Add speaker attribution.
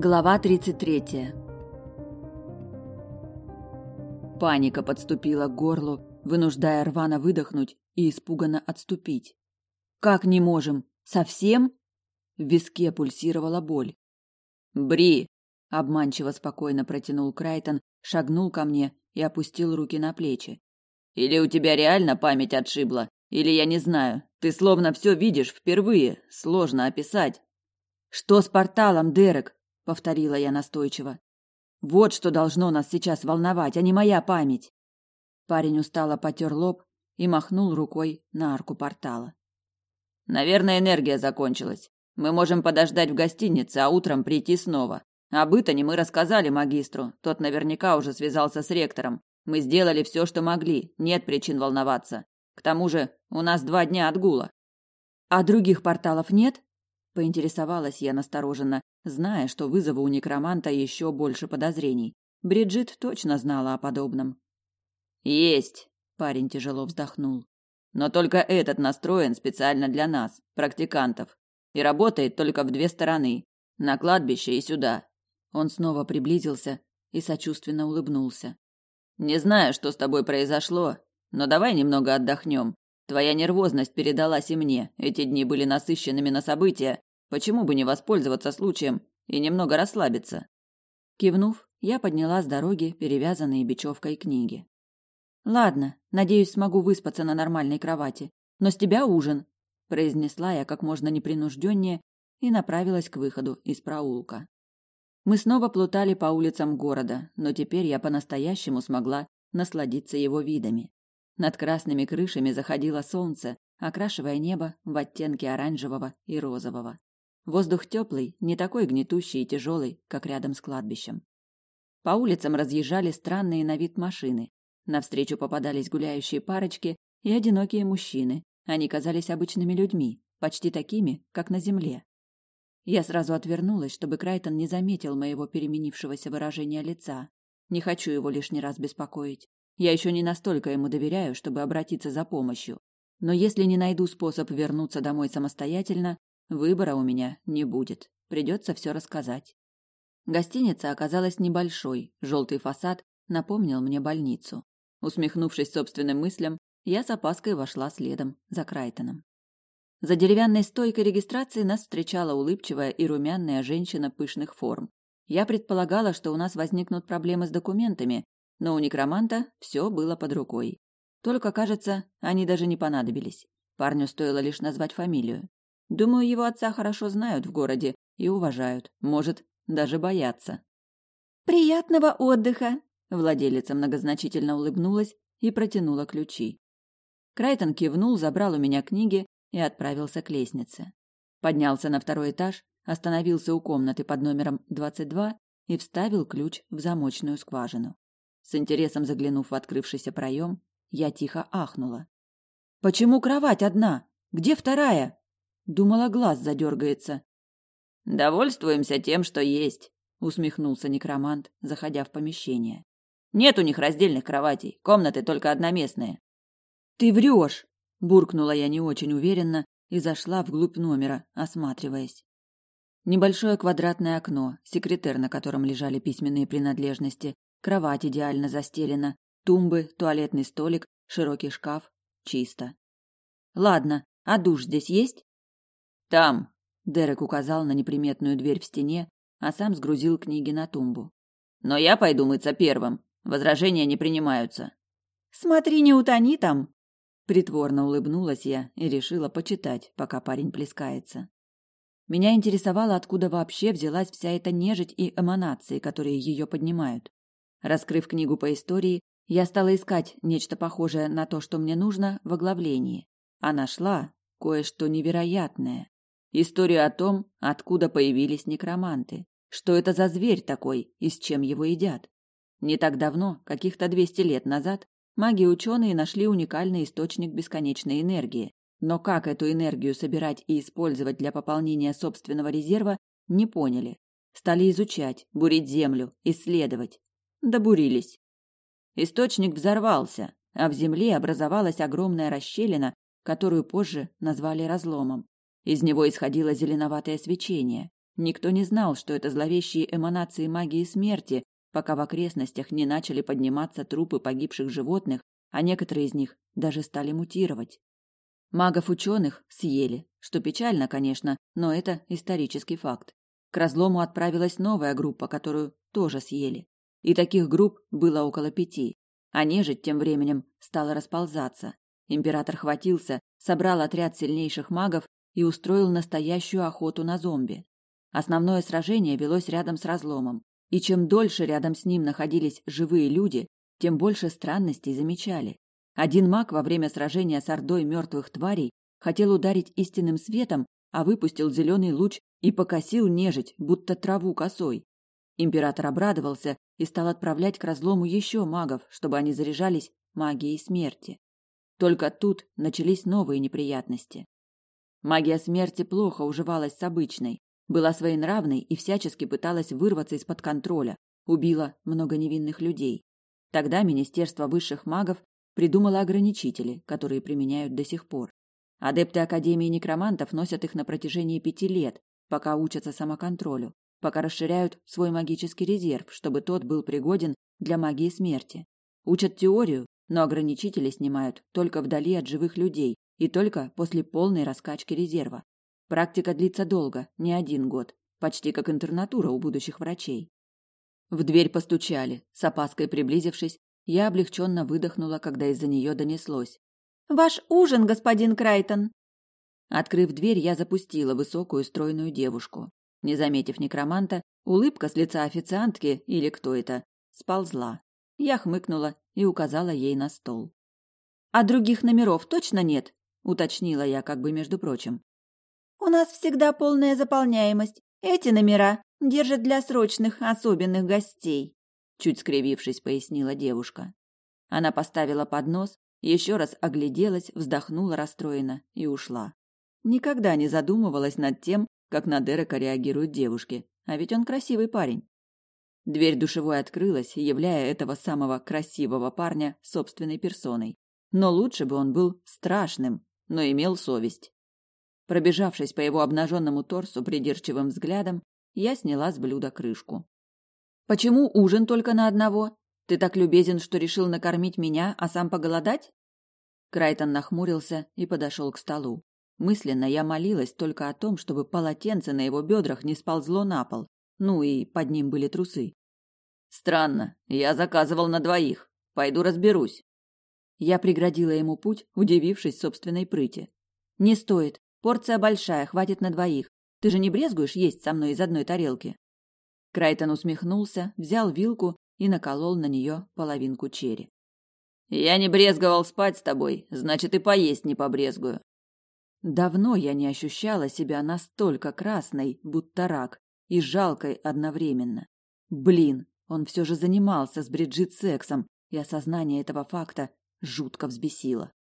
Speaker 1: Глава 33. Паника подступила к горлу, вынуждая рвано выдохнуть и испуганно отступить. «Как не можем? Совсем?» В виске пульсировала боль. «Бри!» – обманчиво спокойно протянул Крайтон, шагнул ко мне и опустил руки на плечи. «Или у тебя реально память отшибла, или я не знаю. Ты словно все видишь впервые, сложно описать». «Что с порталом, Дерек?» Повторила я настойчиво. Вот что должно нас сейчас волновать, а не моя память. Парень устало потер лоб и махнул рукой на арку портала. Наверное, энергия закончилась. Мы можем подождать в гостинице, а утром прийти снова. Об Итане мы рассказали магистру. Тот наверняка уже связался с ректором. Мы сделали все, что могли. Нет причин волноваться. К тому же, у нас два дня отгула. А других порталов нет? Поинтересовалась я настороженно, зная, что вызову у некроманта еще больше подозрений. Бриджит точно знала о подобном. Есть, парень тяжело вздохнул. Но только этот настроен специально для нас, практикантов, и работает только в две стороны, на кладбище и сюда. Он снова приблизился и сочувственно улыбнулся. Не знаю, что с тобой произошло, но давай немного отдохнем. Твоя нервозность передалась и мне. Эти дни были насыщенными на события. Почему бы не воспользоваться случаем и немного расслабиться? Кивнув, я подняла с дороги перевязанные бечевкой книги. Ладно, надеюсь, смогу выспаться на нормальной кровати. Но с тебя ужин, произнесла я как можно непринужденнее и направилась к выходу из проулка. Мы снова плутали по улицам города, но теперь я по-настоящему смогла насладиться его видами. Над красными крышами заходило солнце, окрашивая небо в оттенки оранжевого и розового. Воздух теплый, не такой гнетущий и тяжелый, как рядом с кладбищем. По улицам разъезжали странные на вид машины. Навстречу попадались гуляющие парочки и одинокие мужчины. Они казались обычными людьми, почти такими, как на земле. Я сразу отвернулась, чтобы Крайтон не заметил моего переменившегося выражения лица. Не хочу его лишний раз беспокоить. Я еще не настолько ему доверяю, чтобы обратиться за помощью. Но если не найду способ вернуться домой самостоятельно, выбора у меня не будет. Придется все рассказать. Гостиница оказалась небольшой, желтый фасад напомнил мне больницу. Усмехнувшись собственным мыслям, я с опаской вошла следом за Крайтоном. За деревянной стойкой регистрации нас встречала улыбчивая и румяная женщина пышных форм. Я предполагала, что у нас возникнут проблемы с документами, но у некроманта все было под рукой. Только, кажется, они даже не понадобились. Парню стоило лишь назвать фамилию. Думаю, его отца хорошо знают в городе и уважают, может, даже боятся. «Приятного отдыха!» Владелица многозначительно улыбнулась и протянула ключи. Крайтон кивнул, забрал у меня книги и отправился к лестнице. Поднялся на второй этаж, остановился у комнаты под номером 22 и вставил ключ в замочную скважину. С интересом заглянув в открывшийся проем, я тихо ахнула. «Почему кровать одна? Где вторая?» Думала, глаз задергается. «Довольствуемся тем, что есть», — усмехнулся некромант, заходя в помещение. «Нет у них раздельных кроватей, комнаты только одноместные». «Ты врешь!» — буркнула я не очень уверенно и зашла вглубь номера, осматриваясь. Небольшое квадратное окно, секретер, на котором лежали письменные принадлежности, Кровать идеально застелена, тумбы, туалетный столик, широкий шкаф. Чисто. Ладно, а душ здесь есть? Там. Дерек указал на неприметную дверь в стене, а сам сгрузил книги на тумбу. Но я пойду мыться первым. Возражения не принимаются. Смотри, не утони там. Притворно улыбнулась я и решила почитать, пока парень плескается. Меня интересовало, откуда вообще взялась вся эта нежить и эманации, которые ее поднимают. Раскрыв книгу по истории, я стала искать нечто похожее на то, что мне нужно, в оглавлении. А нашла кое-что невероятное. Историю о том, откуда появились некроманты. Что это за зверь такой и с чем его едят. Не так давно, каких-то 200 лет назад, маги-ученые нашли уникальный источник бесконечной энергии. Но как эту энергию собирать и использовать для пополнения собственного резерва, не поняли. Стали изучать, бурить землю, исследовать добурились. Источник взорвался, а в земле образовалась огромная расщелина, которую позже назвали разломом. Из него исходило зеленоватое свечение. Никто не знал, что это зловещие эманации магии смерти, пока в окрестностях не начали подниматься трупы погибших животных, а некоторые из них даже стали мутировать. Магов-ученых съели, что печально, конечно, но это исторический факт. К разлому отправилась новая группа, которую тоже съели. И таких групп было около пяти. А нежить тем временем стала расползаться. Император хватился, собрал отряд сильнейших магов и устроил настоящую охоту на зомби. Основное сражение велось рядом с разломом, и чем дольше рядом с ним находились живые люди, тем больше странностей замечали. Один маг во время сражения с ордой мертвых тварей хотел ударить истинным светом, а выпустил зеленый луч и покосил нежить, будто траву косой. Император обрадовался и стал отправлять к разлому еще магов, чтобы они заряжались магией смерти. Только тут начались новые неприятности. Магия смерти плохо уживалась с обычной, была своенравной и всячески пыталась вырваться из-под контроля, убила много невинных людей. Тогда Министерство высших магов придумала ограничители, которые применяют до сих пор. Адепты Академии некромантов носят их на протяжении пяти лет, пока учатся самоконтролю, пока расширяют свой магический резерв, чтобы тот был пригоден для магии смерти. Учат теорию, но ограничители снимают только вдали от живых людей и только после полной раскачки резерва. Практика длится долго, не один год, почти как интернатура у будущих врачей. В дверь постучали. С опаской приблизившись, я облегченно выдохнула, когда из-за нее донеслось. «Ваш ужин, господин Крайтон!» Открыв дверь, я запустила высокую стройную девушку. Не заметив некроманта, улыбка с лица официантки, или кто это, сползла. Я хмыкнула и указала ей на стол. «А других номеров точно нет?» – уточнила я, как бы между прочим. «У нас всегда полная заполняемость. Эти номера держат для срочных особенных гостей», чуть скривившись, пояснила девушка. Она поставила поднос, еще раз огляделась, вздохнула расстроенно и ушла. Никогда не задумывалась над тем, как на Дерека реагируют девушки, а ведь он красивый парень. Дверь душевой открылась, являя этого самого красивого парня собственной персоной. Но лучше бы он был страшным, но имел совесть. Пробежавшись по его обнаженному торсу придирчивым взглядом, я сняла с блюда крышку. Почему ужин только на одного? Ты так любезен, что решил накормить меня, а сам поголодать? Крайтон нахмурился и подошел к столу. Мысленно я молилась только о том, чтобы полотенце на его бедрах не сползло на пол. Ну и под ним были трусы. Странно, я заказывал на двоих. Пойду разберусь. Я преградила ему путь, удивившись собственной прыти. Не стоит. Порция большая, хватит на двоих. Ты же не брезгуешь есть со мной из одной тарелки? Крайтон усмехнулся, взял вилку и наколол на нее половинку черри. «Я не брезговал спать с тобой, значит, и поесть не побрезгую». Давно я не ощущала себя настолько красной, будто рак, и жалкой одновременно. Блин, он все же занимался с Бриджит сексом, и осознание этого факта жутко взбесило.